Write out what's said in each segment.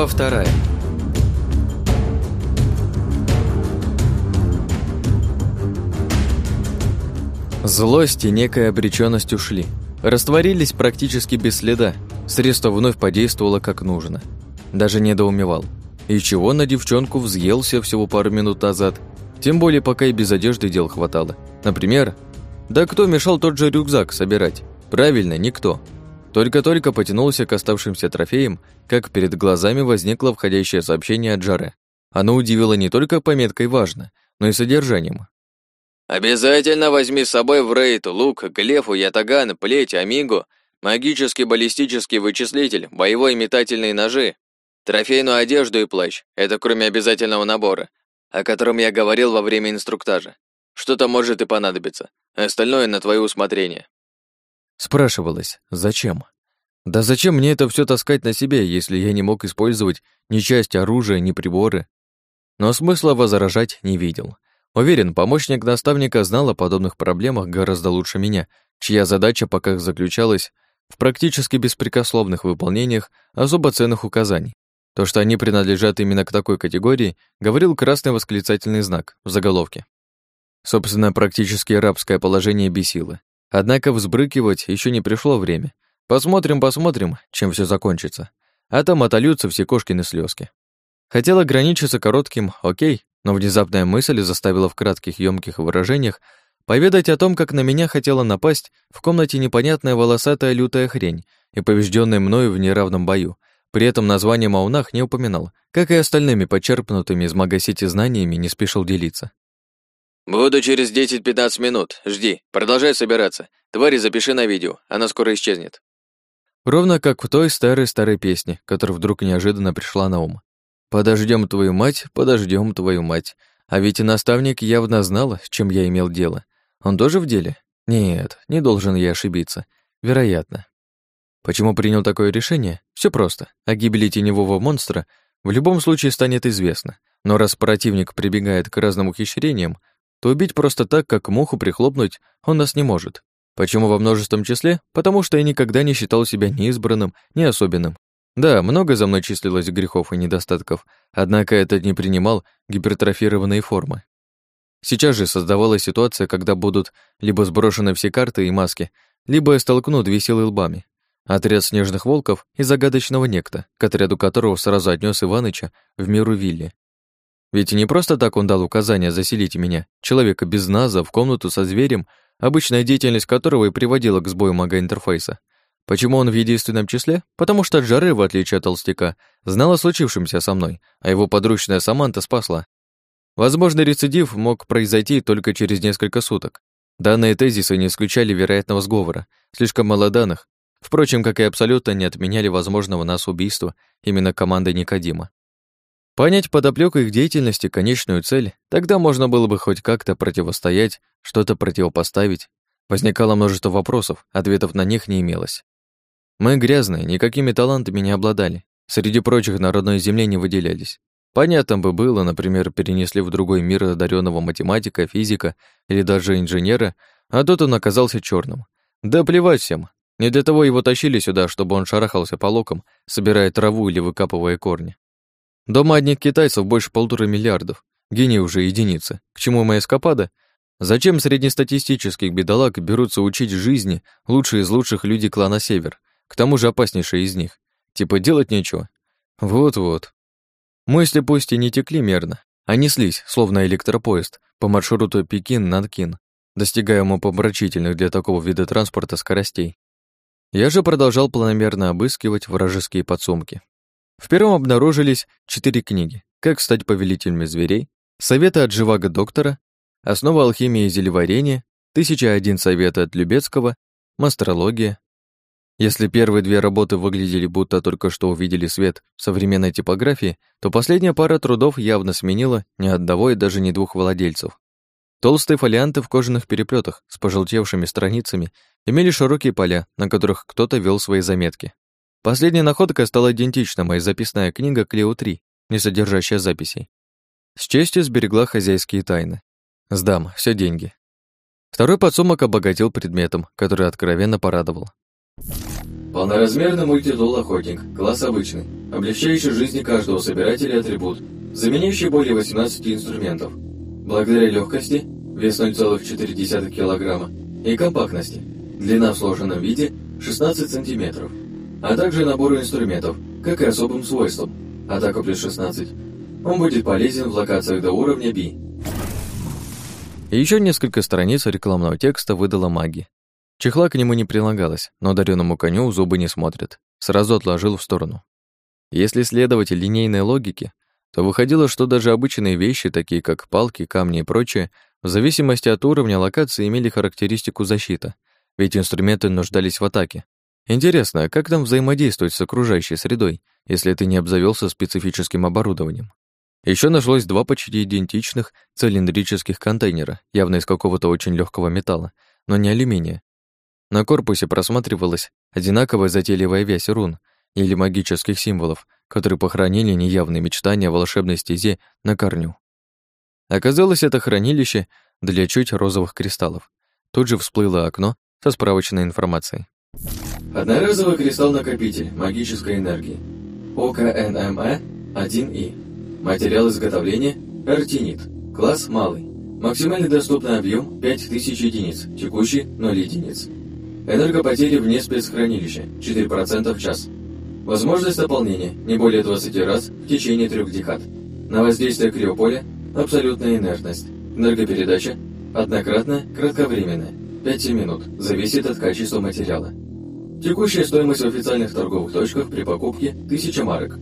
Глава вторая. Злость и некая обречённость ушли. Растворились практически без следа. Средство вновь подействовало как нужно. Даже недоумевал. И чего на девчонку взъелся всего пару минут назад? Тем более, пока и без одежды дел хватало. Например, да кто мешал тот же рюкзак собирать? Правильно, никто. Только-только потянулся к оставшимся трофеям, как перед глазами возникло входящее сообщение от Джаре. Оно удивило не только пометкой «важно», но и содержанием. Обязательно возьми с собой в рейд лук, глефу, ятаган, плеть, амигу, магический баллистический вычислитель, боевой метательные ножи, трофейную одежду и плащ. Это кроме обязательного набора, о котором я говорил во время инструктажа. Что-то может и понадобиться. Остальное на твое усмотрение. Спрашивалось, зачем? Да зачем мне это все таскать на себе, если я не мог использовать ни часть оружия, ни приборы? Но смысла возражать не видел. Уверен, помощник наставника знал о подобных проблемах гораздо лучше меня, чья задача пока заключалась в практически беспрекословных выполнениях особо ценных указаний. То, что они принадлежат именно к такой категории, говорил красный восклицательный знак в заголовке. Собственно, практически рабское положение бесило. Однако взбрыкивать еще не пришло время. Посмотрим, посмотрим, чем все закончится. А там отольются все кошкины слезки. Хотел ограничиться коротким «окей», но внезапная мысль заставила в кратких ёмких выражениях поведать о том, как на меня хотела напасть в комнате непонятная волосатая лютая хрень и побежденная мною в неравном бою. При этом название Маунах не упоминал, как и остальными почерпнутыми из Магасити знаниями не спешил делиться. «Буду через 10-15 минут. Жди. Продолжай собираться. Твари запиши на видео. Она скоро исчезнет». Ровно как в той старой-старой песне, которая вдруг неожиданно пришла на ум. Подождем твою мать, подождем твою мать. А ведь и наставник явно знал, с чем я имел дело. Он тоже в деле? Нет, не должен я ошибиться. Вероятно. Почему принял такое решение? Все просто. О гибели теневого монстра в любом случае станет известно. Но раз противник прибегает к разным ухищрениям, то убить просто так, как муху прихлопнуть, он нас не может. Почему во множественном числе? Потому что я никогда не считал себя ни избранным, ни особенным. Да, много за мной числилось грехов и недостатков, однако это не принимал гипертрофированные формы. Сейчас же создавалась ситуация, когда будут либо сброшены все карты и маски, либо я столкну две силы лбами. Отряд снежных волков и загадочного некта, к отряду которого сразу отнес Иваныча в миру Вилли. Ведь не просто так он дал указание заселить меня, человека без наза, в комнату со зверем, обычная деятельность которого и приводила к сбою мага-интерфейса. Почему он в единственном числе? Потому что Джаре, в отличие от толстяка, знал о случившемся со мной, а его подручная Саманта спасла. Возможно, рецидив мог произойти только через несколько суток. Данные тезисы не исключали вероятного сговора, слишком мало данных, впрочем, как и абсолютно не отменяли возможного нас убийства именно команды Никодима. Понять подоплёку их деятельности, конечную цель, тогда можно было бы хоть как-то противостоять, что-то противопоставить. Возникало множество вопросов, ответов на них не имелось. Мы грязные, никакими талантами не обладали. Среди прочих на родной земле не выделялись. Понятно бы было, например, перенесли в другой мир одаренного математика, физика или даже инженера, а тут он оказался черным. Да плевать всем. Не для того его тащили сюда, чтобы он шарахался по локам, собирая траву или выкапывая корни. Дома одних китайцев больше полутора миллиардов. Гений уже единицы. К чему моя эскапада? Зачем среднестатистических бедолаг берутся учить жизни лучшие из лучших людей клана Север? К тому же опаснейшие из них. Типа делать нечего. Вот-вот. Мысли пусть и не текли мерно, а неслись, словно электропоезд, по маршруту Пекин-Нанкин, достигая умопомрачительных для такого вида транспорта скоростей. Я же продолжал планомерно обыскивать вражеские подсумки. В первом обнаружились четыре книги «Как стать повелителями зверей», «Советы от живаго доктора», «Основа алхимии и зелеварения», «1001 советы от Любецкого», «Мастрология», если первые две работы выглядели будто только что увидели свет в современной типографии, то последняя пара трудов явно сменила ни одного и даже не двух владельцев. Толстые фолианты в кожаных переплетах с пожелтевшими страницами имели широкие поля, на которых кто-то вел свои заметки. Последняя находка стала идентична моей записная книга Клео-3, не содержащая записей. С честью сберегла хозяйские тайны. Сдам, все деньги. Второй подсумок обогатил предметом, который откровенно порадовал. Полноразмерный мультитул-охотник, класс обычный, облегчающий жизни каждого собирателя атрибут, заменяющий более 18 инструментов. Благодаря легкости, вес 0,4 кг, и компактности, длина в сложенном виде 16 см, а также набору инструментов, как и особым свойствам, атака плюс 16. Он будет полезен в локациях до уровня B. еще несколько страниц рекламного текста выдала маги. Чехла к нему не прилагалось, но дареному коню зубы не смотрят. Сразу отложил в сторону. Если следовать линейной логике, то выходило, что даже обычные вещи, такие как палки, камни и прочее, в зависимости от уровня локации имели характеристику защита, ведь инструменты нуждались в атаке. Интересно, как там взаимодействовать с окружающей средой, если ты не обзавелся специфическим оборудованием? Еще нашлось два почти идентичных цилиндрических контейнера, явно из какого-то очень легкого металла, но не алюминия, на корпусе просматривалась одинаковая затейливая вязь рун или магических символов, которые похоронили неявные мечтания о волшебной стезе на корню. Оказалось, это хранилище для чуть розовых кристаллов. Тут же всплыло окно со справочной информацией. Одноразовый кристалл-накопитель магической энергии. ОКНМЭ 1И. Материал изготовления – артинит. Класс малый. Максимальный доступный объем 5000 единиц, текущий 0 единиц. Энергопотери вне спецхранилища 4% в час. Возможность наполнения не более 20 раз в течение трех декад. На воздействие криополя абсолютная инертность. Энергопередача однократно, кратковременная, 5 минут, зависит от качества материала. Текущая стоимость в официальных торговых точках при покупке 1000 марок.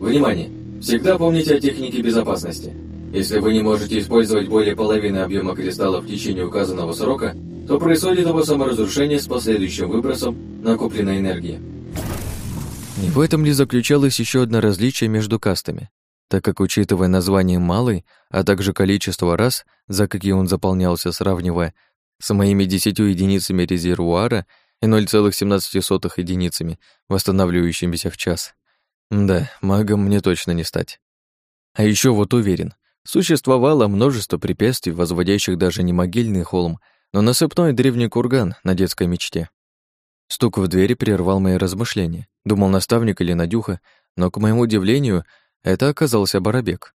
Внимание! Всегда помните о технике безопасности. Если вы не можете использовать более половины объема кристалла в течение указанного срока, то происходит его саморазрушение с последующим выбросом накопленной энергии. И в этом ли заключалось еще одно различие между кастами? Так как, учитывая название «малый», а также количество раз, за какие он заполнялся, сравнивая с моими десятью единицами резервуара и 0,17 единицами, восстанавливающимися в час. Да, магом мне точно не стать. А еще вот уверен, существовало множество препятствий, возводящих даже не могильный холм, но насыпной древний курган на детской мечте. Стук в двери прервал мои размышления. Думал наставник или Надюха, но, к моему удивлению, это оказался Барабек.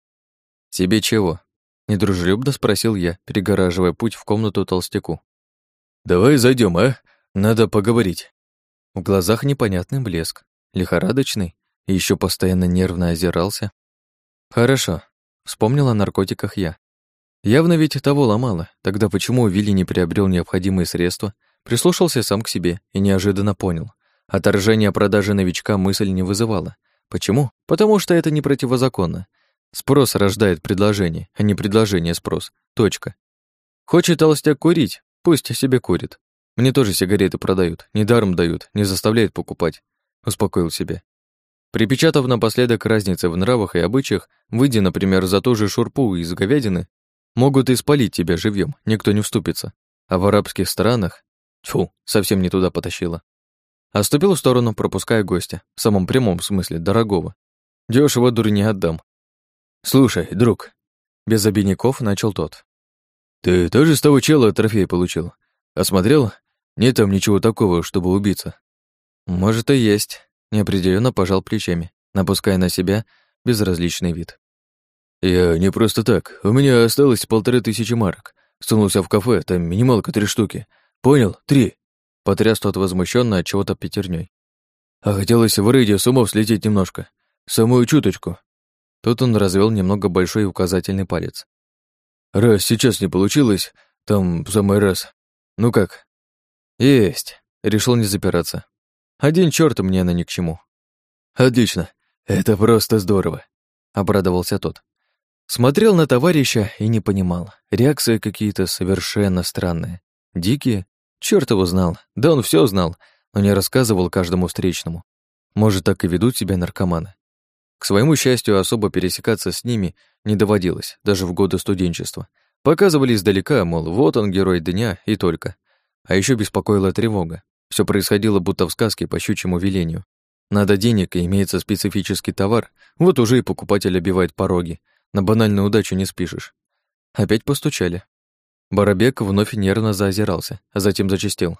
«Тебе чего?» — недружелюбно спросил я, перегораживая путь в комнату толстяку. «Давай зайдем, а? Надо поговорить». В глазах непонятный блеск, лихорадочный, и еще постоянно нервно озирался. «Хорошо», — вспомнил о наркотиках я. Явно ведь того ломало. Тогда почему Вилли не приобрел необходимые средства? Прислушался сам к себе и неожиданно понял. Отторжение продажи новичка мысль не вызывала. Почему? Потому что это не противозаконно. Спрос рождает предложение, а не предложение спрос. Точка. Хочет толстяк курить? Пусть себе курит. Мне тоже сигареты продают, недаром дают, не заставляют покупать. Успокоил себя. Припечатав напоследок разницы в нравах и обычаях, выйдя, например, за ту же шурпу из говядины, Могут и спалить тебя живьем, никто не вступится. А в арабских странах... Тьфу, совсем не туда потащило. Оступил в сторону, пропуская гостя. В самом прямом смысле, дорогого. Дёшево дурь не отдам. Слушай, друг. Без обиняков начал тот. Ты тоже с того чела трофей получил? Осмотрел? Нет там ничего такого, чтобы убиться. Может и есть. Неопределенно пожал плечами, напуская на себя безразличный вид. «Я не просто так. У меня осталось полторы тысячи марок. Сунулся в кафе, там минималка три штуки. Понял? Три». Потряс тот возмущенно от чего-то пятерней. А хотелось в рейде с умов слететь немножко. Самую чуточку. Тут он развел немного большой указательный палец. Раз сейчас не получилось, там в самый раз. Ну как? Есть. Решил не запираться. Один черт мне она ни к чему. Отлично. Это просто здорово. Обрадовался тот. Смотрел на товарища и не понимал. Реакции какие-то совершенно странные. Дикие? Чёрт его знал. Да он все знал, но не рассказывал каждому встречному. Может, так и ведут себя наркоманы. К своему счастью, особо пересекаться с ними не доводилось, даже в годы студенчества. Показывали издалека, мол, вот он, герой дня, и только. А еще беспокоила тревога. Все происходило будто в сказке по щучьему велению. Надо денег, и имеется специфический товар, вот уже и покупатель обивает пороги, на банальную удачу не спишешь. Опять постучали. Барабек вновь нервно заозирался, а затем зачастил.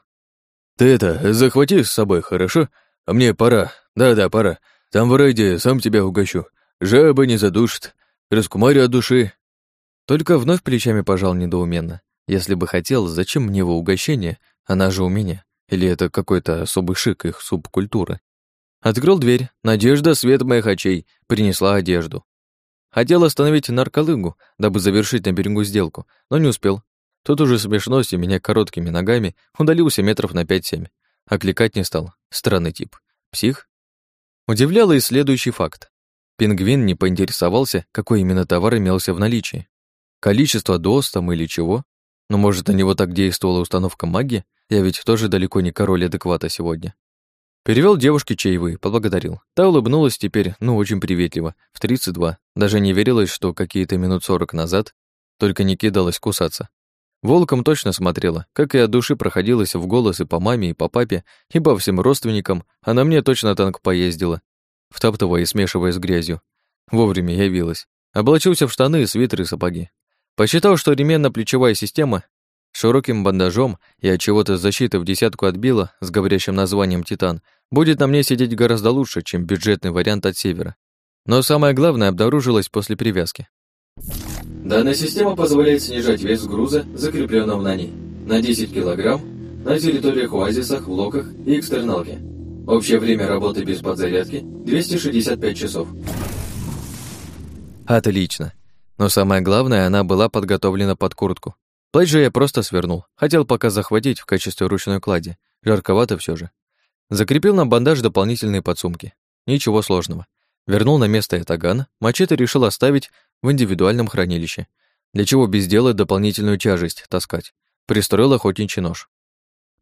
Ты это, захвати с собой, хорошо? А мне пора. Да-да, пора. Там в рейде сам тебя угощу. Жаба не задушит. Раскумарю от души. Только вновь плечами пожал недоуменно. Если бы хотел, зачем мне его угощение? Она же у меня. Или это какой-то особый шик их субкультуры? Открыл дверь. Надежда, свет моих очей, принесла одежду. Хотел остановить нарколыгу, дабы завершить на берегу сделку, но не успел. Тут уже смешно, и меня короткими ногами удалился метров на пять-семь. Окликать не стал. Странный тип. Псих? Удивляло и следующий факт. Пингвин не поинтересовался, какой именно товар имелся в наличии. Количество доз там или чего? Но может, на него так действовала установка магии? Я ведь тоже далеко не король адеквата сегодня. Перевел девушке чаевые, поблагодарил. Та улыбнулась теперь, ну, очень приветливо, в 32. Даже не верилось, что какие-то минут 40 назад только не кидалась кусаться. Волком точно смотрела, как и от души проходилась в голос и по маме, и по папе, и по всем родственникам, а на мне точно танк поездила, втаптывая и смешивая с грязью. Вовремя явилась. Облачился в штаны, свитер и сапоги. Посчитал, что ременно-плечевая система широким бандажом и от чего-то защиты в десятку отбила с говорящим названием «Титан», будет на мне сидеть гораздо лучше, чем бюджетный вариант от севера. Но самое главное обнаружилось после привязки. Данная система позволяет снижать вес груза, закрепленного на ней, на 10 кг на территориях оазисах, в локах и экстерналке. Общее время работы без подзарядки – 265 часов. Отлично. Но самое главное, она была подготовлена под куртку. Плащ же я просто свернул. Хотел пока захватить в качестве ручной клади. Жарковато все же. Закрепил на бандаж дополнительные подсумки. Ничего сложного. Вернул на место этаган, мачете решил оставить в индивидуальном хранилище. Для чего без дела дополнительную тяжесть таскать. Пристроил охотничий нож.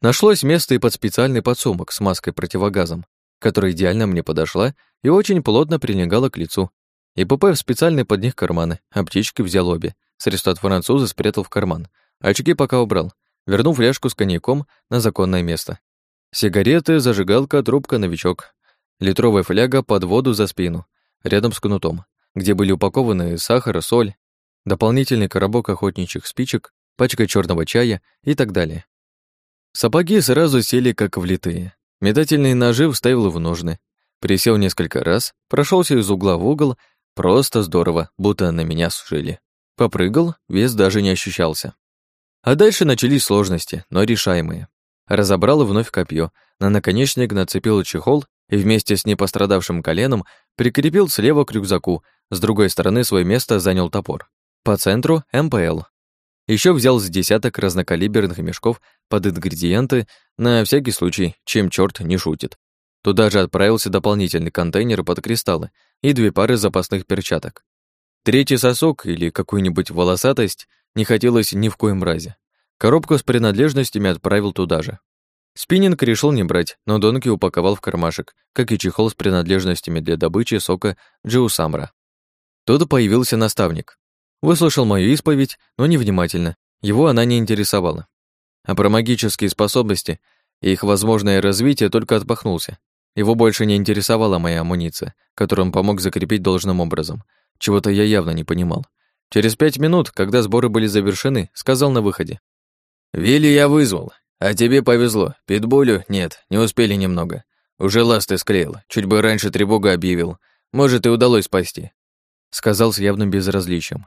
Нашлось место и под специальный подсумок с маской-противогазом, которая идеально мне подошла и очень плотно прилегала к лицу, и ПП в специальные под них карманы, аптечки взял обе. Средства от француза спрятал в карман. Очки пока убрал, вернув фляжку с коньяком на законное место. Сигареты, зажигалка, трубка, новичок. Литровая фляга под воду за спину, рядом с кнутом, где были упакованы сахар, соль, дополнительный коробок охотничьих спичек, пачка черного чая и так далее. Сапоги сразу сели как влитые. Метательные ножи вставил в ножны. Присел несколько раз, прошелся из угла в угол Просто здорово, будто на меня сушили. Попрыгал, вес даже не ощущался. А дальше начались сложности, но решаемые. Разобрал вновь копье, на наконечник нацепил чехол и вместе с непострадавшим коленом прикрепил слева к рюкзаку, с другой стороны свое место занял топор. По центру — МПЛ. Еще взял с десяток разнокалиберных мешков под ингредиенты на всякий случай, чем черт не шутит. Туда же отправился дополнительный контейнер под кристаллы и две пары запасных перчаток. Третий сосок или какую-нибудь волосатость не хотелось ни в коем разе. Коробку с принадлежностями отправил туда же. Спиннинг решил не брать, но донки упаковал в кармашек, как и чехол с принадлежностями для добычи сока Джиусамра. Тут появился наставник. Выслушал мою исповедь, но невнимательно. Его она не интересовала. А про магические способности и их возможное развитие только отпахнулся. Его больше не интересовала моя амуниция, которую он помог закрепить должным образом. Чего-то я явно не понимал. Через пять минут, когда сборы были завершены, сказал на выходе. «Вилли я вызвал, а тебе повезло. Питбулю нет, не успели немного. Уже ласты склеил, чуть бы раньше тревогу объявил. Может, и удалось спасти». Сказал с явным безразличием.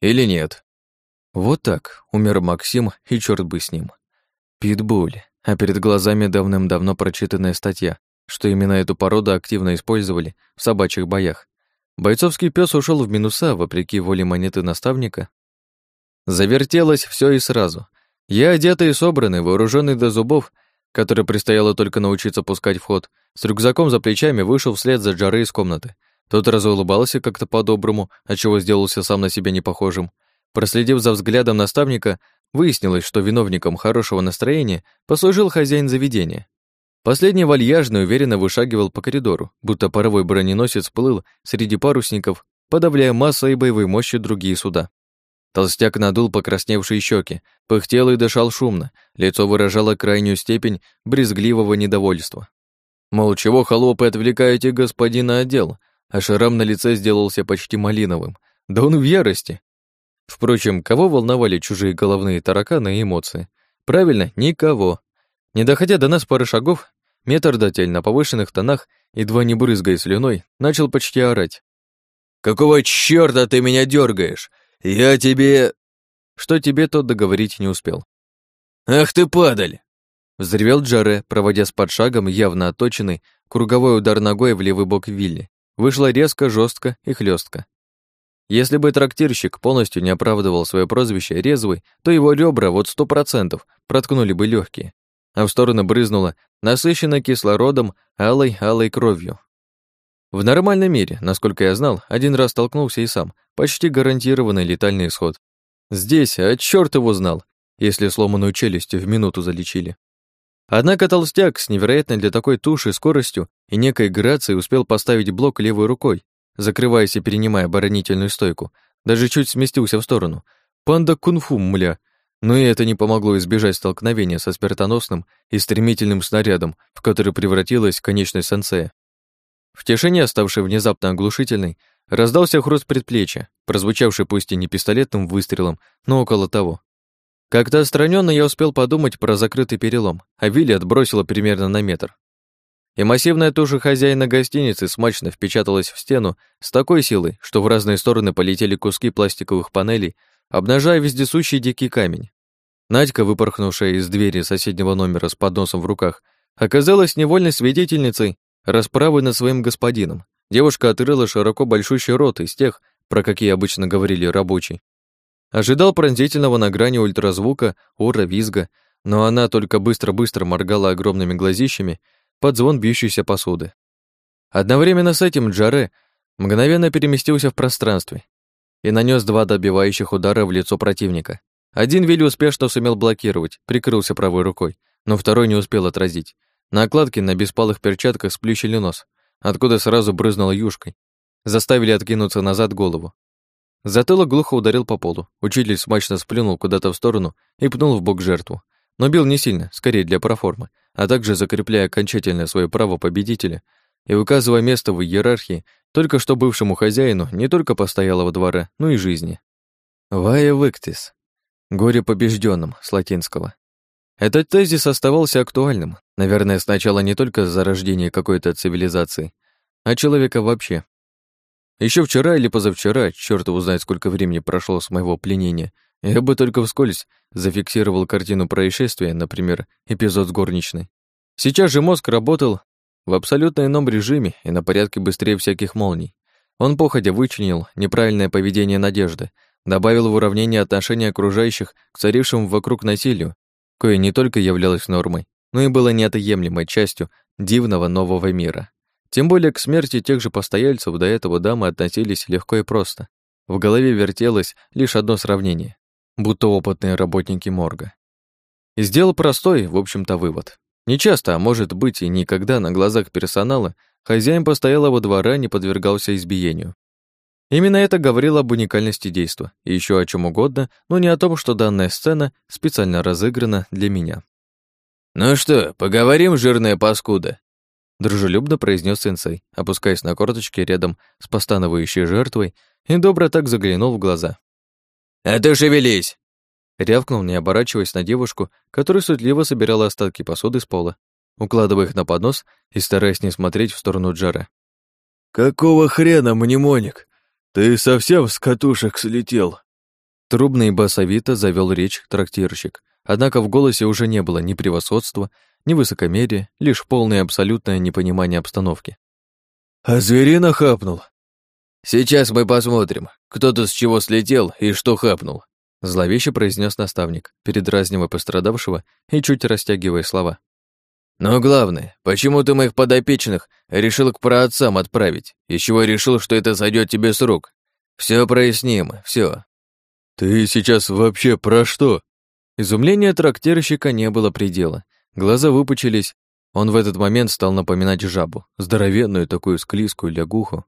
«Или нет?» Вот так умер Максим, и черт бы с ним. Питбуль, а перед глазами давным-давно прочитанная статья что именно эту породу активно использовали в собачьих боях. Бойцовский пес ушел в минуса, вопреки воле монеты наставника. Завертелось все и сразу. Я одетый и собранный, вооруженный до зубов, который предстояло только научиться пускать в ход, с рюкзаком за плечами вышел вслед за Джары из комнаты. Тот разулыбался как-то по-доброму, отчего сделался сам на себя непохожим. Проследив за взглядом наставника, выяснилось, что виновником хорошего настроения послужил хозяин заведения. Последний вальяжно уверенно вышагивал по коридору, будто паровой броненосец плыл среди парусников, подавляя массой и боевой мощью другие суда. Толстяк надул покрасневшие щеки, пыхтел и дышал шумно, лицо выражало крайнюю степень брезгливого недовольства. Мол, чего холопы отвлекаете господина отдел, а шрам на лице сделался почти малиновым. Да он в ярости. Впрочем, кого волновали чужие головные тараканы и эмоции? Правильно, никого. Не доходя до нас пары шагов, метрдотель на повышенных тонах, едва не брызгая слюной, начал почти орать. «Какого чёрта ты меня дергаешь? Я тебе...» Что тебе, тот договорить не успел. «Ах ты падаль!» Взревел Джаре, проводя с подшагом явно отточенный круговой удар ногой в левый бок Вилли. Вышло резко, жестко и хлестко. Если бы трактирщик полностью не оправдывал свое прозвище резвый, то его ребра вот сто процентов проткнули бы легкие, а в сторону брызнуло насыщенно кислородом алой-алой кровью. В нормальном мире, насколько я знал, один раз столкнулся и сам, почти гарантированный летальный исход. Здесь, а чёрт его знал, если сломанную челюсть в минуту залечили. Однако толстяк с невероятной для такой туши скоростью и некой грацией успел поставить блок левой рукой, закрываясь и перенимая оборонительную стойку, даже чуть сместился в сторону. Панда кунфу, мля. Но и это не помогло избежать столкновения со смертоносным и стремительным снарядом, в который превратилась конечность сенсея. В тишине, оставшей внезапно оглушительной, раздался хруст предплечья, прозвучавший пусть и не пистолетным выстрелом, но около того. Как-то отстраненно я успел подумать про закрытый перелом, а Вилли отбросила примерно на метр. И массивная туша хозяина гостиницы смачно впечаталась в стену с такой силой, что в разные стороны полетели куски пластиковых панелей, обнажая вездесущий дикий камень. Надька, выпорхнувшая из двери соседнего номера с подносом в руках, оказалась невольной свидетельницей расправы над своим господином. Девушка отрыла широко большущий рот из тех, про какие обычно говорили рабочий, Ожидал пронзительного на грани ультразвука, ора, визга, но она только быстро-быстро моргала огромными глазищами под звон бьющейся посуды. Одновременно с этим Джаре мгновенно переместился в пространстве и нанес два добивающих удара в лицо противника. Один Вилли успешно сумел блокировать, прикрылся правой рукой, но второй не успел отразить. Накладки на беспалых перчатках сплющили нос, откуда сразу брызнуло юшкой. Заставили откинуться назад голову. Затылок глухо ударил по полу. Учитель смачно сплюнул куда-то в сторону и пнул в бок жертву. Но бил не сильно, скорее для проформы, а также закрепляя окончательно свое право победителя и указывая место в иерархии только что бывшему хозяину не только постоялого двора, но и жизни. «Вая вектис» — «горе побежденным» с латинского. Этот тезис оставался актуальным, наверное, сначала не только за рождение какой-то цивилизации, а человека вообще. Еще вчера или позавчера, черт его знает, сколько времени прошло с моего пленения, я бы только вскользь зафиксировал картину происшествия, например, эпизод с горничной. Сейчас же мозг работал в абсолютно ином режиме и на порядке быстрее всяких молний. Он походя вычленил неправильное поведение Надежды, добавил в уравнение отношения окружающих к царившему вокруг насилию, кое не только являлось нормой, но и было неотъемлемой частью дивного нового мира. Тем более к смерти тех же постояльцев до этого дамы относились легко и просто. В голове вертелось лишь одно сравнение, будто опытные работники морга. И сделал простой, в общем-то, вывод. Не часто, а может быть и никогда на глазах персонала хозяин постоялого двора не подвергался избиению. Именно это говорило об уникальности действа, и еще о чем угодно, но не о том, что данная сцена специально разыграна для меня. «Ну что, поговорим, жирная паскуда?» дружелюбно произнес сенсей, опускаясь на корточки рядом с постановающей жертвой, и добро так заглянул в глаза. «А ты шевелись!» Рявкнул, не оборачиваясь на девушку, которая суетливо собирала остатки посуды с пола, укладывая их на поднос и стараясь не смотреть в сторону Джара. «Какого хрена, мнемоник? Ты совсем с катушек слетел?» Трубно и басовито завел речь трактирщик, однако в голосе уже не было ни превосходства, ни высокомерие, лишь полное абсолютное непонимание обстановки. «А зверина хапнул?» «Сейчас мы посмотрим, кто-то с чего слетел и что хапнул», зловеще произнес наставник, передразнивая пострадавшего и чуть растягивая слова. «Но главное, почему ты моих подопечных решил к праотцам отправить, из чего решил, что это сойдет тебе с рук? Все проясним, все. «Ты сейчас вообще про что?» Изумление трактирщика не было предела, Глаза выпучились. Он в этот момент стал напоминать жабу, здоровенную такую склизкую лягуху.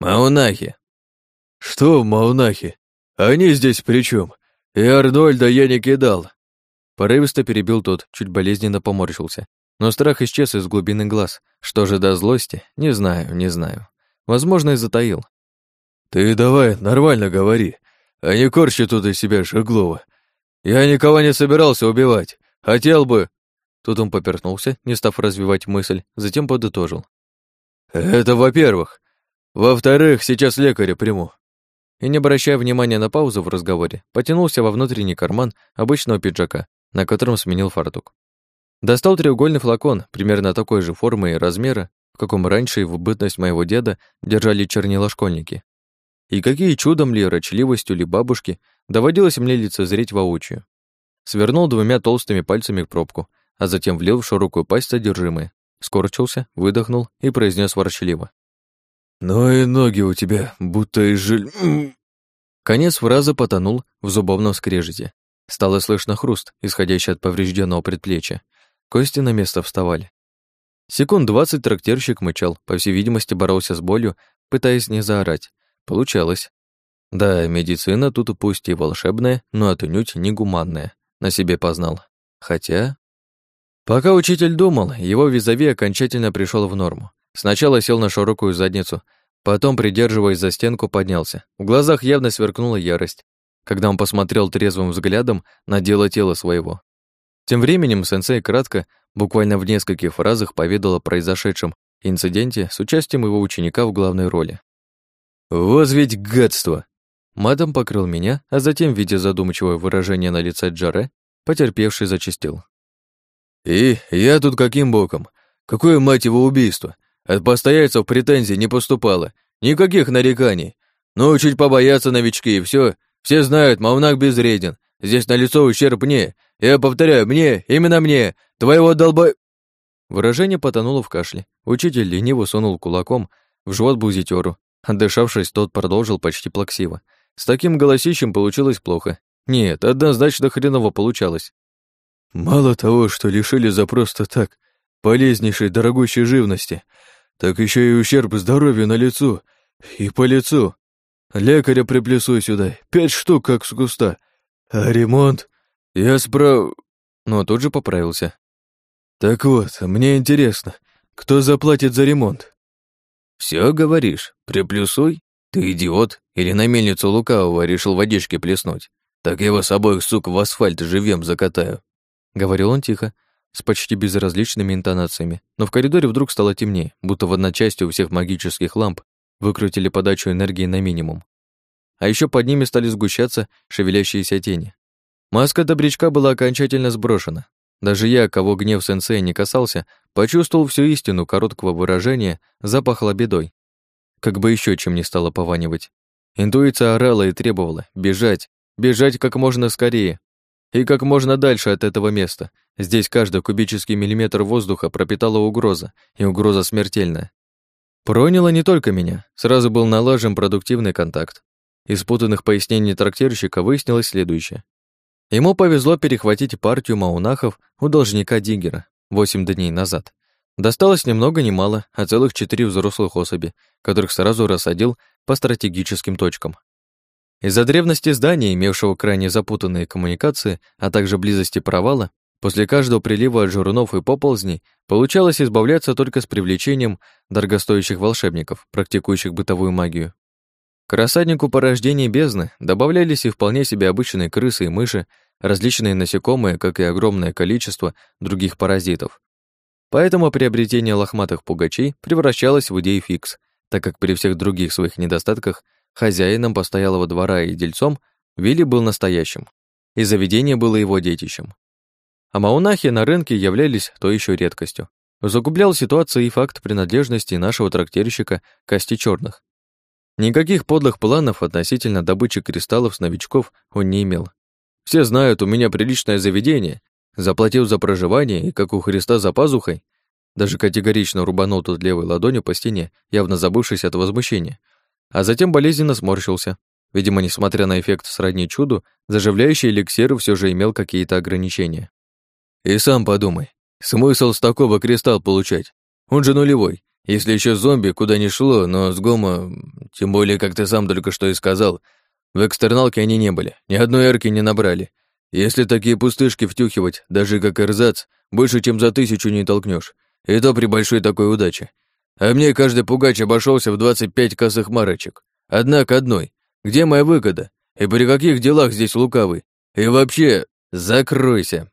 «Маунахи!» «Что Маунахи? Они здесь при чем? И Арнольда я не кидал!» Порывисто перебил тот, чуть болезненно поморщился. Но страх исчез из глубины глаз. Что же до злости? Не знаю, не знаю. Возможно, и затаил. «Ты давай нормально говори, а не корчи тут из себя Жеглова. Я никого не собирался убивать. Хотел бы, Тут он поперхнулся, не став развивать мысль, затем подытожил. «Это во-первых. Во-вторых, сейчас лекаря приму». И, не обращая внимания на паузу в разговоре, потянулся во внутренний карман обычного пиджака, на котором сменил фартук. Достал треугольный флакон, примерно такой же формы и размера, в каком раньше и в бытность моего деда держали чернила школьники. И какие чудом ли, рачливостью ли бабушки доводилось мне лицезреть воочию. Свернул двумя толстыми пальцами пробку, а затем влил в широкую пасть содержимое, скорчился, выдохнул и произнес ворчливо. «Ну и ноги у тебя, будто из жиль...» Конец фразы потонул в зубовном скрежете. Стало слышно хруст, исходящий от поврежденного предплечья. Кости на место вставали. Секунд двадцать трактирщик мычал, по всей видимости, боролся с болью, пытаясь не заорать. Получалось. Да, медицина тут пусть и волшебная, но отнюдь не гуманная. На себе познал. Хотя... Пока учитель думал, его визави окончательно пришел в норму. Сначала сел на широкую задницу, потом, придерживаясь за стенку, поднялся. В глазах явно сверкнула ярость, когда он посмотрел трезвым взглядом на дело тела своего. Тем временем сенсей кратко, буквально в нескольких фразах поведал о произошедшем инциденте с участием его ученика в главной роли. «Вот ведь гадство!» Матом покрыл меня, а затем, видя задумчивое выражение на лице Джаре, потерпевший зачастил. И я тут каким боком? Какое, мать его, убийство? От постояльцев претензий не поступало. Никаких нареканий. Ну, чуть побоятся новички, и все. Все знают, Мавнак безреден. Здесь налицо ущерб мне. Я повторяю, мне, именно мне, твоего долба...» Выражение потонуло в кашле. Учитель лениво сунул кулаком в живот бузитеру. Отдышавшись, тот продолжил почти плаксиво. С таким голосищем получилось плохо. Нет, однозначно хреново получалось. Мало того, что лишили за просто так полезнейшей дорогущей живности, так еще и ущерб здоровью на лицу и по лицу. Лекаря приплюсуй сюда, пять штук как с куста. А ремонт? Я справ... Но тут же поправился. Так вот, мне интересно, кто заплатит за ремонт? Все говоришь, приплюсуй? Ты идиот? Или на мельницу лукавого решил водички плеснуть? Так я вас обоих, сук, в асфальт живем закатаю. Говорил он тихо, с почти безразличными интонациями, но в коридоре вдруг стало темнее, будто в одночасье у всех магических ламп выкрутили подачу энергии на минимум. А еще под ними стали сгущаться шевелящиеся тени. Маска добрячка была окончательно сброшена. Даже я, кого гнев сенсея не касался, почувствовал всю истину короткого выражения, запахло бедой. Как бы еще чем не стало пованивать. Интуиция орала и требовала бежать, бежать как можно скорее, и как можно дальше от этого места. Здесь каждый кубический миллиметр воздуха пропитала угроза, и угроза смертельная. Проняло не только меня, сразу был налажен продуктивный контакт. Из путанных пояснений трактирщика выяснилось следующее. Ему повезло перехватить партию маунахов у должника Диггера 8 дней назад. Досталось ни много ни мало, а целых четыре взрослых особи, которых сразу рассадил по стратегическим точкам. Из-за древности здания, имевшего крайне запутанные коммуникации, а также близости провала, после каждого прилива от журунов и поползней получалось избавляться только с привлечением дорогостоящих волшебников, практикующих бытовую магию. К рассаднику порождений бездны добавлялись и вполне себе обычные крысы и мыши, различные насекомые, как и огромное количество других паразитов. Поэтому приобретение лохматых пугачей превращалось в идею фикс, так как при всех других своих недостатках – Хозяином постоялого двора и дельцом Вилли был настоящим, и заведение было его детищем. А маунахи на рынке являлись то еще редкостью. Загублял ситуацию и факт принадлежности нашего трактирщика Кости Черных. Никаких подлых планов относительно добычи кристаллов с новичков он не имел. Все знают, у меня приличное заведение, заплатил за проживание и, как у Христа за пазухой, даже категорично рубанул тут левой ладонью по стене, явно забывшись от возмущения, а затем болезненно сморщился. Видимо, несмотря на эффект сродни чуду, заживляющий эликсир все же имел какие-то ограничения. И сам подумай, смысл с такого кристалл получать? Он же нулевой. Если еще зомби куда ни шло, но с гомо, тем более, как ты сам только что и сказал, в экстерналке они не были, ни одной эрки не набрали. Если такие пустышки втюхивать, даже как эрзац, больше, чем за тысячу не толкнешь. И то при большой такой удаче. А мне каждый пугач обошелся в 25 косых марочек. Одна к одной. Где моя выгода? И при каких делах здесь лукавый? И вообще, закройся.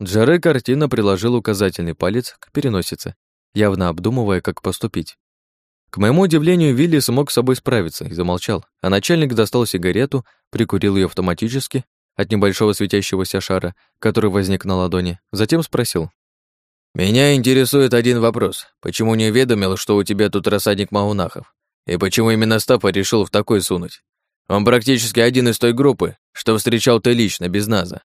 Джаре картина приложил указательный палец к переносице, явно обдумывая, как поступить. К моему удивлению, Вилли смог с собой справиться и замолчал, а начальник достал сигарету, прикурил ее автоматически от небольшого светящегося шара, который возник на ладони, затем спросил. «Меня интересует один вопрос. Почему не уведомил, что у тебя тут рассадник маунахов? И почему именно Стапа решил в такой сунуть? Он практически один из той группы, что встречал ты лично, без Наза».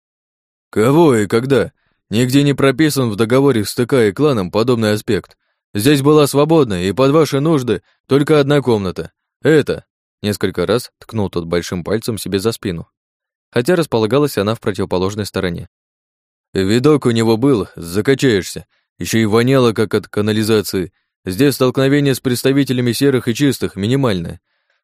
«Кого и когда? Нигде не прописан в договоре с ТК и кланом подобный аспект. Здесь была свободная и под ваши нужды только одна комната. Это...» Несколько раз ткнул тот большим пальцем себе за спину. Хотя располагалась она в противоположной стороне. Видок у него был, закачаешься. Еще и воняло, как от канализации. Здесь столкновение с представителями серых и чистых минимальное.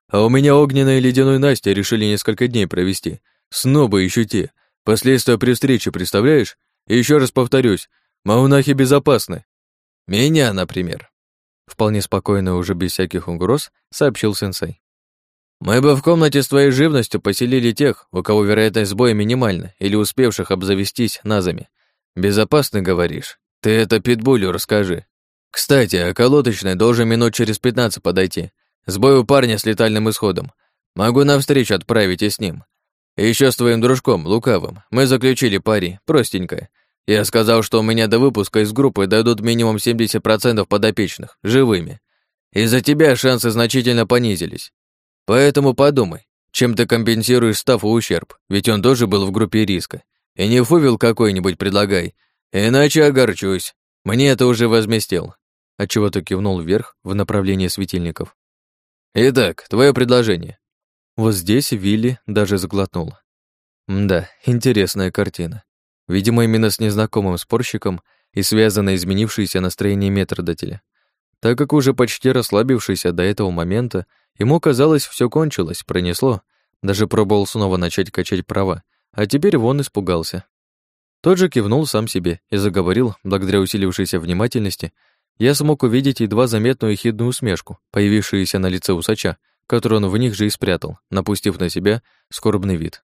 А у меня огненная и ледяной Настя решили несколько дней провести. Снобы еще те. Последствия при встрече, представляешь? И еще раз повторюсь, маунахи безопасны. Меня, например. Вполне спокойно, уже без всяких угроз, сообщил сенсей. Мы бы в комнате с твоей живностью поселили тех, у кого вероятность сбоя минимальна, или успевших обзавестись назами. Безопасно, говоришь? Ты это питбулю расскажи. Кстати, околоточный должен минут через пятнадцать подойти. Сбой у парня с летальным исходом. Могу навстречу отправить и с ним. И еще с твоим дружком, Лукавым. Мы заключили пари, простенько. Я сказал, что у меня до выпуска из группы дадут минимум 70% подопечных, живыми. Из-за тебя шансы значительно понизились. Поэтому подумай, чем ты компенсируешь Стафу ущерб, ведь он тоже был в группе риска. И не фувил какой-нибудь предлагай, иначе огорчусь. Мне это уже возместил. Отчего-то кивнул вверх в направлении светильников. Итак, твое предложение. Вот здесь Вилли даже заглотнул. Да, интересная картина. Видимо, именно с незнакомым спорщиком и связано изменившееся настроение метродателя. Так как уже почти расслабившийся до этого момента, ему казалось, все кончилось, пронесло. Даже пробовал снова начать качать права, а теперь вон испугался. Тот же кивнул сам себе и заговорил, благодаря усилившейся внимательности, я смог увидеть едва заметную хидную усмешку, появившуюся на лице усача, которую он в них же и спрятал, напустив на себя скорбный вид.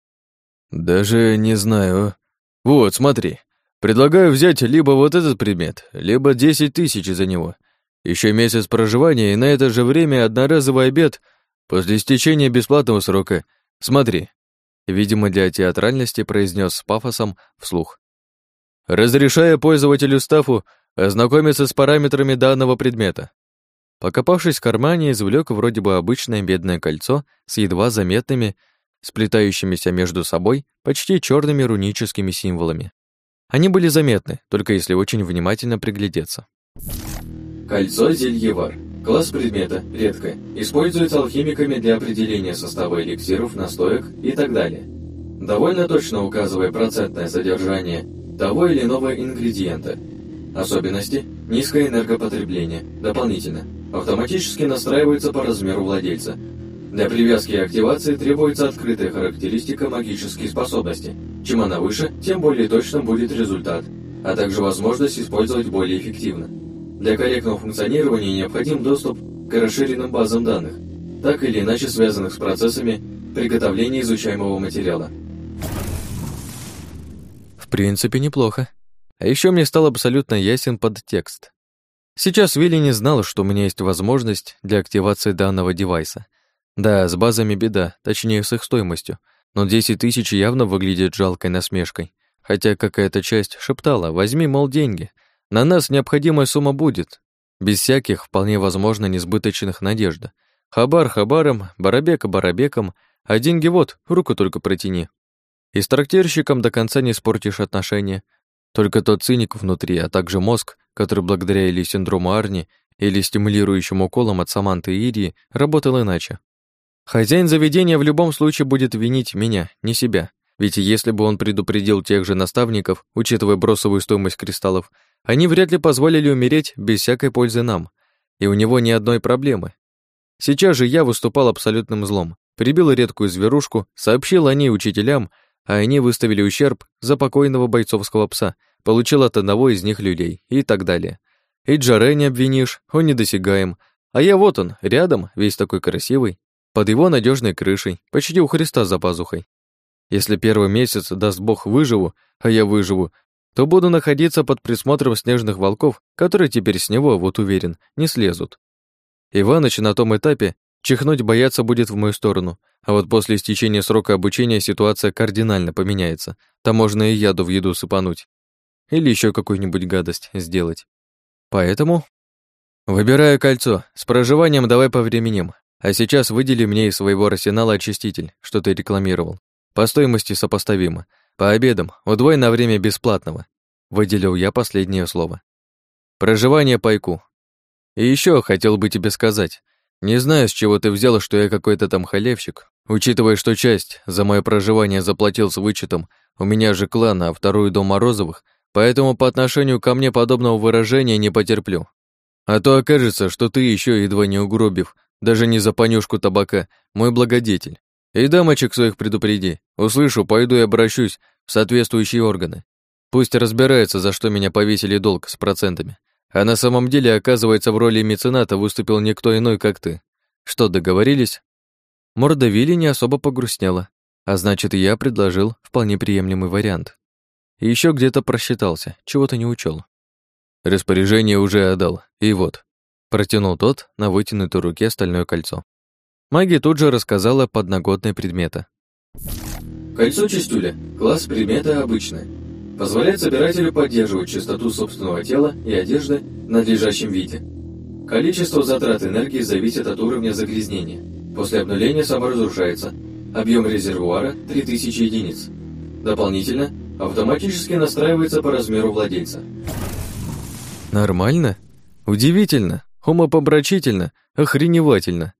«Даже не знаю, вот, смотри. Предлагаю взять либо вот этот предмет, либо 10 тысяч за него. Еще месяц проживания и на это же время одноразовый обед после истечения бесплатного срока. Смотри. Видимо, для театральности произнес с пафосом вслух. Разрешая пользователю стафу ознакомиться с параметрами данного предмета. Покопавшись в кармане, извлек вроде бы обычное бедное кольцо с едва заметными сплетающимися между собой почти черными руническими символами. Они были заметны, только если очень внимательно приглядеться. Кольцо Зельевар. Класс предмета, редко. Используется алхимиками для определения состава эликсиров, настоек и так далее. Довольно точно указывая процентное содержание того или иного ингредиента. Особенности – низкое энергопотребление, дополнительно. Автоматически настраивается по размеру владельца, для привязки и активации требуется открытая характеристика магической способности. Чем она выше, тем более точным будет результат, а также возможность использовать более эффективно. Для корректного функционирования необходим доступ к расширенным базам данных, так или иначе связанных с процессами приготовления изучаемого материала. В принципе, неплохо. А еще мне стал абсолютно ясен подтекст. Сейчас Вилли не знал, что у меня есть возможность для активации данного девайса — да, с базами беда, точнее, с их стоимостью. Но 10 тысяч явно выглядит жалкой насмешкой. Хотя какая-то часть шептала, возьми, мол, деньги. На нас необходимая сумма будет. Без всяких, вполне возможно, несбыточных надежд. Хабар хабаром, барабека барабеком, а деньги вот, руку только протяни. И с трактирщиком до конца не испортишь отношения. Только тот циник внутри, а также мозг, который благодаря или синдрому Арни, или стимулирующим уколам от Саманты и Ирии, работал иначе. Хозяин заведения в любом случае будет винить меня, не себя. Ведь если бы он предупредил тех же наставников, учитывая бросовую стоимость кристаллов, они вряд ли позволили умереть без всякой пользы нам. И у него ни одной проблемы. Сейчас же я выступал абсолютным злом. Прибил редкую зверушку, сообщил о ней учителям, а они выставили ущерб за покойного бойцовского пса, получил от одного из них люлей и так далее. И Джаре не обвинишь, он недосягаем, а я вот он, рядом, весь такой красивый, под его надежной крышей, почти у Христа за пазухой. Если первый месяц, даст Бог, выживу, а я выживу, то буду находиться под присмотром снежных волков, которые теперь с него, вот уверен, не слезут. Иваныч на том этапе чихнуть бояться будет в мою сторону, а вот после истечения срока обучения ситуация кардинально поменяется. Там можно и яду в еду сыпануть. Или еще какую-нибудь гадость сделать. Поэтому выбираю кольцо. С проживанием давай по временем. А сейчас выдели мне из своего арсенала очиститель, что ты рекламировал. По стоимости сопоставимо. По обедам, удвой на время бесплатного. Выделил я последнее слово. Проживание пайку. И еще хотел бы тебе сказать. Не знаю, с чего ты взял, что я какой-то там халевщик, учитывая, что часть за мое проживание заплатил с вычетом у меня же клана, а вторую дом Морозовых, поэтому по отношению ко мне подобного выражения не потерплю. А то окажется, что ты еще едва не угробив, даже не за понюшку табака, мой благодетель. И дамочек своих предупреди. Услышу, пойду и обращусь в соответствующие органы. Пусть разбирается, за что меня повесили долг с процентами. А на самом деле, оказывается, в роли мецената выступил никто иной, как ты. Что, договорились? Морда Вилли не особо погрустнела, а значит, я предложил вполне приемлемый вариант. И еще где-то просчитался, чего-то не учел. Распоряжение уже отдал, и вот. Протянул тот на вытянутой руке стальное кольцо. Маги тут же рассказала подноготные предметы. Кольцо чистюля. Класс предмета обычное. Позволяет собирателю поддерживать чистоту собственного тела и одежды в надлежащем виде. Количество затрат энергии зависит от уровня загрязнения. После обнуления саморазрушается. Объем резервуара 3000 единиц. Дополнительно автоматически настраивается по размеру владельца. Нормально? Удивительно, умопомрачительно, охреневательно.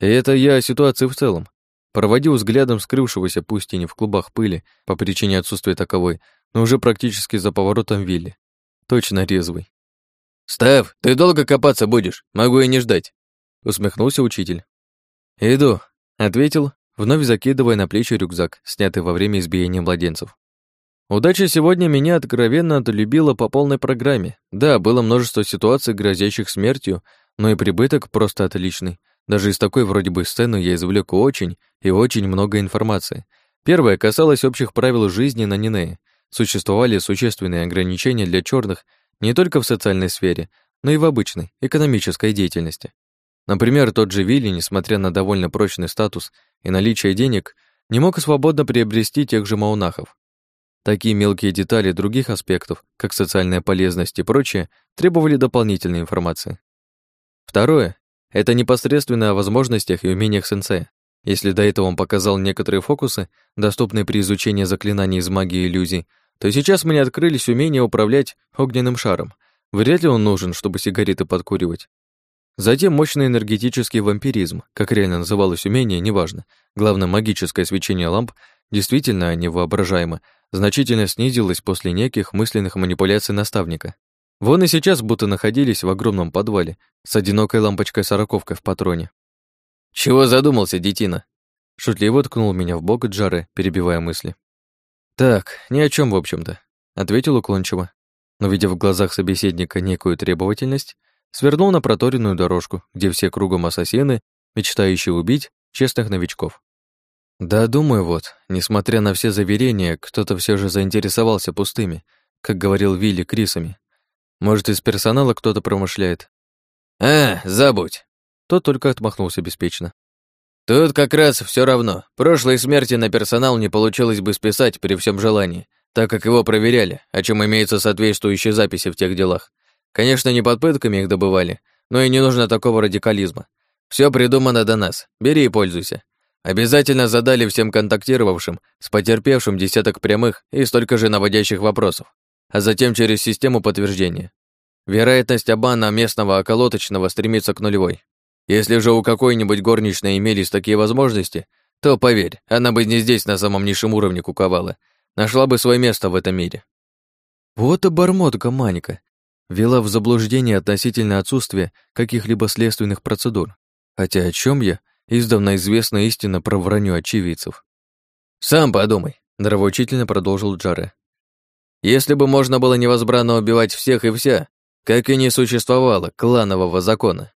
И это я о ситуации в целом. Проводил взглядом скрывшегося, пусть и не в клубах пыли, по причине отсутствия таковой, но уже практически за поворотом Вилли. Точно резвый. «Став, ты долго копаться будешь? Могу и не ждать», — усмехнулся учитель. «Иду», — ответил, вновь закидывая на плечи рюкзак, снятый во время избиения младенцев. Удача сегодня меня откровенно отлюбила по полной программе. Да, было множество ситуаций, грозящих смертью, но и прибыток просто отличный. Даже из такой вроде бы сцены я извлек очень и очень много информации. Первое касалось общих правил жизни на Нинее. Существовали существенные ограничения для черных не только в социальной сфере, но и в обычной, экономической деятельности. Например, тот же Вилли, несмотря на довольно прочный статус и наличие денег, не мог свободно приобрести тех же маунахов. Такие мелкие детали других аспектов, как социальная полезность и прочее, требовали дополнительной информации. Второе это непосредственно о возможностях и умениях сенсея. Если до этого он показал некоторые фокусы, доступные при изучении заклинаний из магии и иллюзий, то сейчас мне открылись умения управлять огненным шаром. Вряд ли он нужен, чтобы сигареты подкуривать. Затем мощный энергетический вампиризм, как реально называлось умение, неважно. Главное, магическое свечение ламп действительно невоображаемо, значительно снизилось после неких мысленных манипуляций наставника. Вон и сейчас будто находились в огромном подвале с одинокой лампочкой-сороковкой в патроне. «Чего задумался, детина?» Шутливо ткнул меня в бок Джаре, перебивая мысли. «Так, ни о чем в общем-то», — ответил уклончиво, но, видя в глазах собеседника некую требовательность, свернул на проторенную дорожку, где все кругом ассасины, мечтающие убить честных новичков. Да, думаю, вот, несмотря на все заверения, кто-то все же заинтересовался пустыми, как говорил Вилли, крисами. Может, из персонала кто-то промышляет. А, забудь. Тот только отмахнулся беспечно. Тут как раз все равно. Прошлой смерти на персонал не получилось бы списать при всем желании, так как его проверяли, о чем имеются соответствующие записи в тех делах. Конечно, не под пытками их добывали, но и не нужно такого радикализма. Все придумано до нас. Бери и пользуйся. Обязательно задали всем контактировавшим с потерпевшим десяток прямых и столько же наводящих вопросов а затем через систему подтверждения. Вероятность обмана местного околоточного стремится к нулевой. Если же у какой-нибудь горничной имелись такие возможности, то, поверь, она бы не здесь на самом низшем уровне куковала, нашла бы свое место в этом мире. Вот обормотка Манька. Вела в заблуждение относительно отсутствия каких-либо следственных процедур. Хотя о чем я? Издавна известна истина про вранье очевидцев. «Сам подумай», — нравоучительно продолжил Джаре. Если бы можно было невозбранно убивать всех и вся, как и не существовало кланового закона.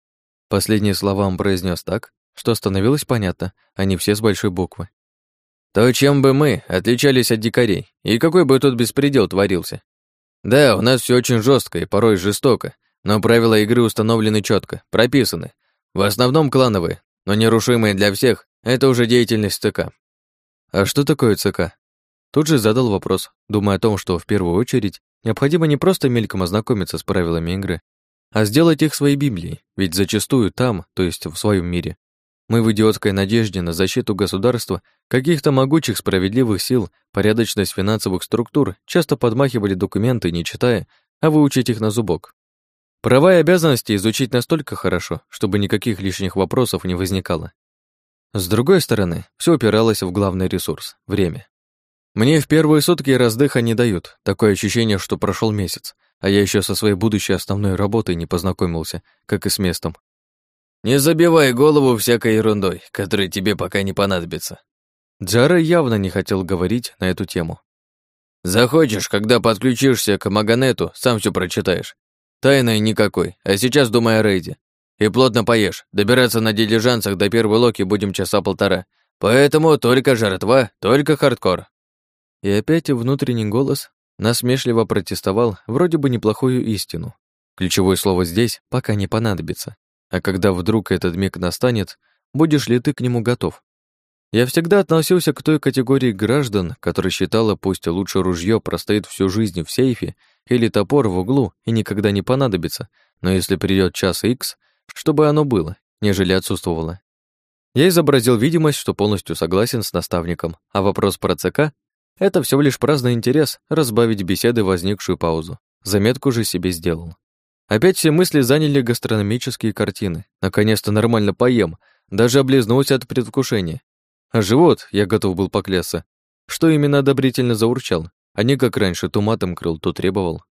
Последние слова он произнес так, что становилось понятно, они все с большой буквы. То чем бы мы отличались от дикарей, и какой бы тут беспредел творился? Да, у нас все очень жестко и порой жестоко, но правила игры установлены четко, прописаны. В основном клановые, но нерушимые для всех — это уже деятельность ЦК. А что такое ЦК? Тут же задал вопрос, думая о том, что в первую очередь необходимо не просто мельком ознакомиться с правилами игры, а сделать их своей Библией, ведь зачастую там, то есть в своем мире, мы в идиотской надежде на защиту государства, каких-то могучих справедливых сил, порядочность финансовых структур часто подмахивали документы, не читая, а выучить их на зубок. Права и обязанности изучить настолько хорошо, чтобы никаких лишних вопросов не возникало. С другой стороны, все упиралось в главный ресурс — время. Мне в первые сутки раздыха не дают, такое ощущение, что прошел месяц, а я еще со своей будущей основной работой не познакомился, как и с местом. Не забивай голову всякой ерундой, которая тебе пока не понадобится. Джара явно не хотел говорить на эту тему. Захочешь, когда подключишься к Маганету, сам все прочитаешь. Тайной никакой, а сейчас думай о рейде. И плотно поешь, добираться на дилижансах до первой локи будем часа полтора. Поэтому только жертва, только хардкор. И опять внутренний голос насмешливо протестовал вроде бы неплохую истину. Ключевое слово здесь «пока не понадобится». А когда вдруг этот миг настанет, будешь ли ты к нему готов? Я всегда относился к той категории граждан, которая считала, пусть лучше ружье простоит всю жизнь в сейфе или топор в углу и никогда не понадобится, но если придет час X, чтобы оно было, нежели отсутствовало. Я изобразил видимость, что полностью согласен с наставником, а вопрос про ЦК это всего лишь праздный интерес разбавить беседы возникшую паузу. Заметку же себе сделал. Опять все мысли заняли гастрономические картины. Наконец-то нормально поем, даже облизнулся от предвкушения. А живот, я готов был поклясться, что именно одобрительно заурчал, а не как раньше то матом крыл, то требовал.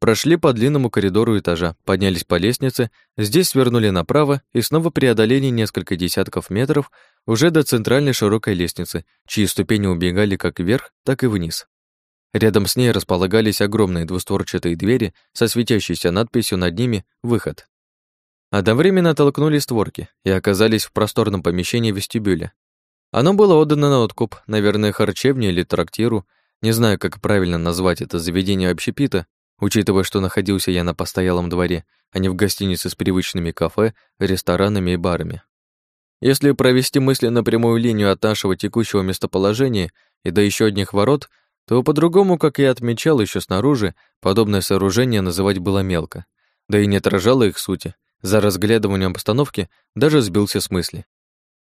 Прошли по длинному коридору этажа, поднялись по лестнице, здесь свернули направо и снова преодолели несколько десятков метров уже до центральной широкой лестницы, чьи ступени убегали как вверх, так и вниз. Рядом с ней располагались огромные двустворчатые двери со светящейся надписью над ними «Выход». Одновременно толкнули створки и оказались в просторном помещении вестибюля. Оно было отдано на откуп, наверное, харчевне или трактиру, не знаю, как правильно назвать это заведение общепита, учитывая, что находился я на постоялом дворе, а не в гостинице с привычными кафе, ресторанами и барами. Если провести мысли на прямую линию от нашего текущего местоположения и до еще одних ворот, то по-другому, как я отмечал еще снаружи, подобное сооружение называть было мелко, да и не отражало их сути. За разглядыванием обстановки даже сбился с мысли.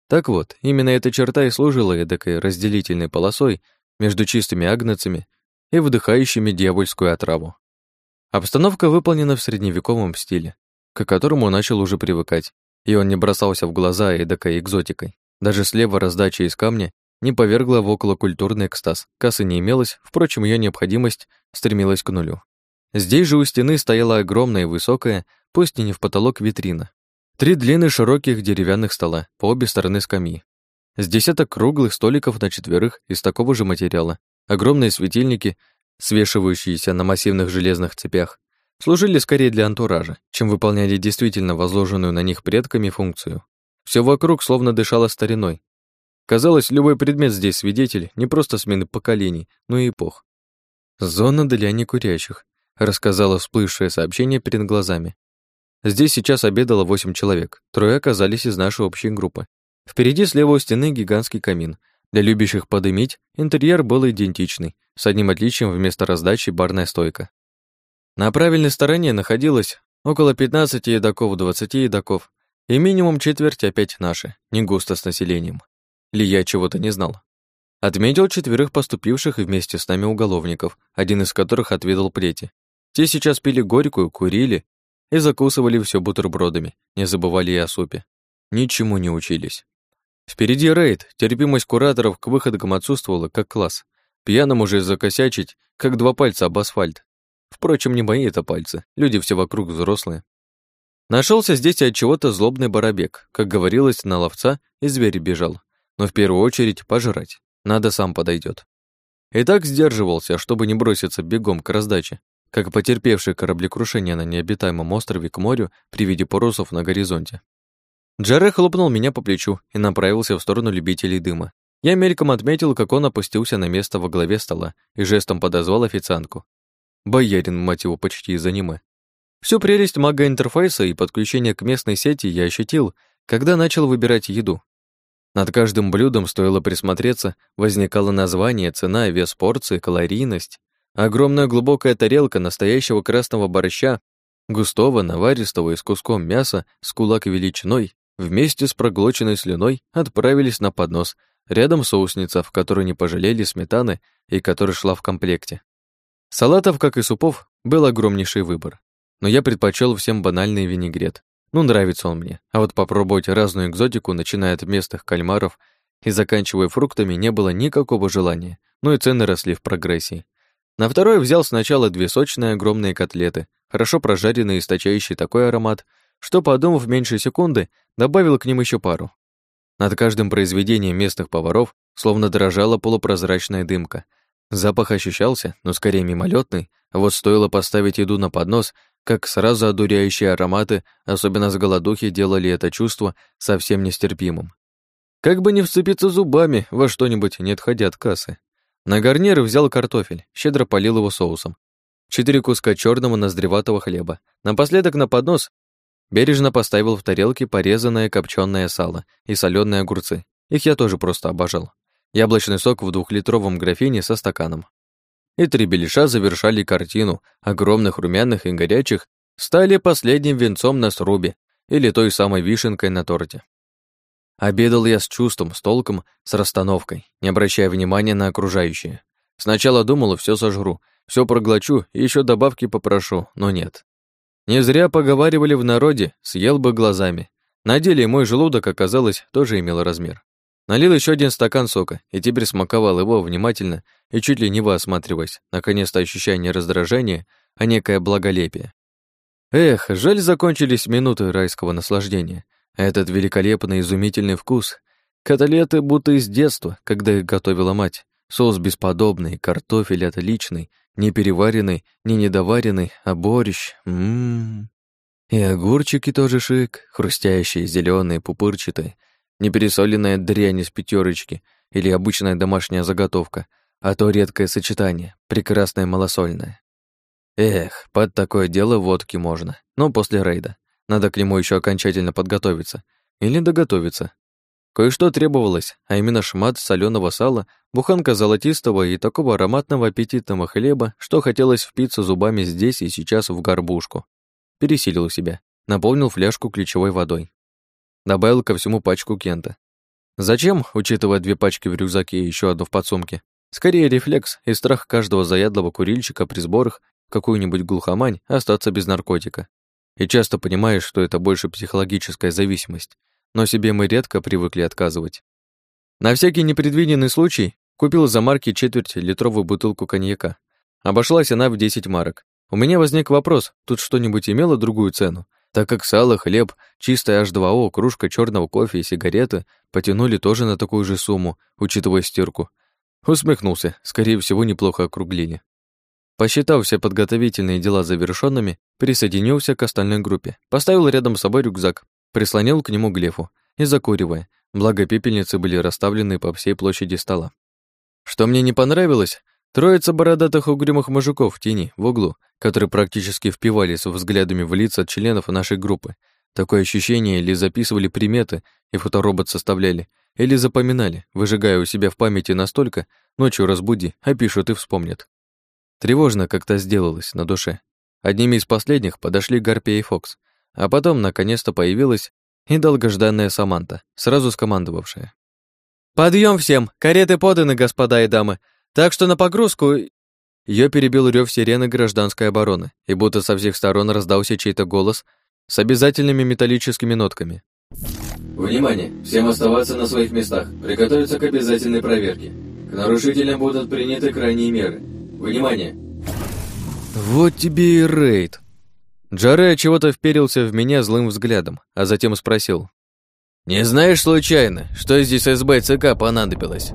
Так вот, именно эта черта и служила эдакой разделительной полосой между чистыми агнецами и вдыхающими дьявольскую отраву. Обстановка выполнена в средневековом стиле, к которому начал уже привыкать, и он не бросался в глаза эдакой экзотикой. Даже слева раздача из камня не повергла в околокультурный экстаз. Кассы не имелось, впрочем, ее необходимость стремилась к нулю. Здесь же у стены стояла огромная и высокая, пусть и не в потолок, витрина. Три длинных широких деревянных стола, по обе стороны скамьи. С десяток круглых столиков на четверых из такого же материала, огромные светильники свешивающиеся на массивных железных цепях, служили скорее для антуража, чем выполняли действительно возложенную на них предками функцию. Все вокруг словно дышало стариной. Казалось, любой предмет здесь свидетель не просто смены поколений, но и эпох. «Зона для некурящих», — рассказала всплывшее сообщение перед глазами. Здесь сейчас обедало восемь человек, трое оказались из нашей общей группы. Впереди слева у стены гигантский камин, для любящих подымить интерьер был идентичный, с одним отличием вместо раздачи барная стойка. На правильной стороне находилось около 15 едоков, 20 едоков, и минимум четверть опять наши, не густо с населением. Ли я чего-то не знал. Отметил четверых поступивших вместе с нами уголовников, один из которых отведал плети. Те сейчас пили горькую, курили и закусывали все бутербродами, не забывали и о супе. Ничему не учились. Впереди рейд, терпимость кураторов к выходкам отсутствовала, как класс. Пьяным уже закосячить, как два пальца об асфальт. Впрочем, не мои это пальцы, люди все вокруг взрослые. Нашелся здесь от чего-то злобный барабек, как говорилось, на ловца и зверь бежал. Но в первую очередь пожрать, надо сам подойдет. И так сдерживался, чтобы не броситься бегом к раздаче, как потерпевший кораблекрушение на необитаемом острове к морю при виде поросов на горизонте. Джаре хлопнул меня по плечу и направился в сторону любителей дыма. Я мельком отметил, как он опустился на место во главе стола и жестом подозвал официантку. Боярин, мать его, почти из аниме. Всю прелесть мага-интерфейса и подключения к местной сети я ощутил, когда начал выбирать еду. Над каждым блюдом стоило присмотреться, возникало название, цена, вес порции, калорийность. Огромная глубокая тарелка настоящего красного борща, густого, наваристого и с куском мяса с кулак величиной, вместе с проглоченной слюной отправились на поднос, рядом соусница, в которой не пожалели сметаны и которая шла в комплекте. Салатов, как и супов, был огромнейший выбор. Но я предпочел всем банальный винегрет. Ну, нравится он мне. А вот попробовать разную экзотику, начиная от местных кальмаров и заканчивая фруктами, не было никакого желания. Ну и цены росли в прогрессии. На второй взял сначала две сочные огромные котлеты, хорошо прожаренные, источающие такой аромат, что, подумав меньше секунды, добавил к ним еще пару. Над каждым произведением местных поваров словно дрожала полупрозрачная дымка. Запах ощущался, но скорее мимолетный, а вот стоило поставить еду на поднос, как сразу одуряющие ароматы, особенно с голодухи, делали это чувство совсем нестерпимым. Как бы не вцепиться зубами во что-нибудь, не отходя от кассы. На гарнир взял картофель, щедро полил его соусом. Четыре куска черного ноздреватого хлеба. Напоследок на поднос бережно поставил в тарелке порезанное копченое сало и соленые огурцы. Их я тоже просто обожал. Яблочный сок в двухлитровом графине со стаканом и три беляша завершали картину, огромных, румяных и горячих, стали последним венцом на срубе или той самой вишенкой на торте. Обедал я с чувством, с толком, с расстановкой, не обращая внимания на окружающее. Сначала думал, все сожру, все проглочу и еще добавки попрошу, но нет. Не зря поговаривали в народе, съел бы глазами. На деле мой желудок, оказалось, тоже имел размер. Налил еще один стакан сока и теперь смаковал его внимательно и чуть ли не осматриваясь, наконец-то ощущая не раздражение, а некое благолепие. Эх, жаль, закончились минуты райского наслаждения. Этот великолепный изумительный вкус. Котлеты будто из детства, когда их готовила мать. Соус бесподобный, картофель отличный, не переваренный, не недоваренный, а борщ. Ммм. И огурчики тоже шик, хрустящие, зеленые, пупырчатые, непересоленная дрянь из пятерочки или обычная домашняя заготовка, а то редкое сочетание, прекрасное малосольное. Эх, под такое дело водки можно, но после рейда. Надо к нему еще окончательно подготовиться. Или доготовиться. Кое-что требовалось, а именно шмат соленого сала, буханка золотистого и такого ароматного аппетитного хлеба, что хотелось впиться зубами здесь и сейчас в горбушку. Пересилил себя, наполнил фляжку ключевой водой. Добавил ко всему пачку кента. Зачем, учитывая две пачки в рюкзаке и еще одну в подсумке? Скорее рефлекс и страх каждого заядлого курильщика при сборах какую-нибудь глухомань остаться без наркотика. И часто понимаешь, что это больше психологическая зависимость, но себе мы редко привыкли отказывать. На всякий непредвиденный случай купил за марки четверть литровую бутылку коньяка. Обошлась она в 10 марок. У меня возник вопрос, тут что-нибудь имело другую цену? так как сало, хлеб, чистое H2O, кружка черного кофе и сигареты потянули тоже на такую же сумму, учитывая стирку. Усмехнулся, скорее всего, неплохо округлили. Посчитав все подготовительные дела завершенными, присоединился к остальной группе, поставил рядом с собой рюкзак, прислонил к нему глефу и закуривая, благо пепельницы были расставлены по всей площади стола. Что мне не понравилось, Троица бородатых угрюмых мужиков в тени, в углу, которые практически впивались взглядами в лица членов нашей группы. Такое ощущение или записывали приметы и фоторобот составляли, или запоминали, выжигая у себя в памяти настолько, ночью разбуди, опишут и вспомнят. Тревожно как-то сделалось на душе. Одними из последних подошли Гарпия и Фокс, а потом наконец-то появилась и долгожданная Саманта, сразу скомандовавшая. «Подъем всем! Кареты поданы, господа и дамы! Так что на погрузку...» Ее перебил рев сирены гражданской обороны, и будто со всех сторон раздался чей-то голос с обязательными металлическими нотками. «Внимание! Всем оставаться на своих местах, приготовиться к обязательной проверке. К нарушителям будут приняты крайние меры. Внимание!» «Вот тебе и рейд!» Джаре чего-то вперился в меня злым взглядом, а затем спросил. «Не знаешь случайно, что здесь СБ ЦК понадобилось?»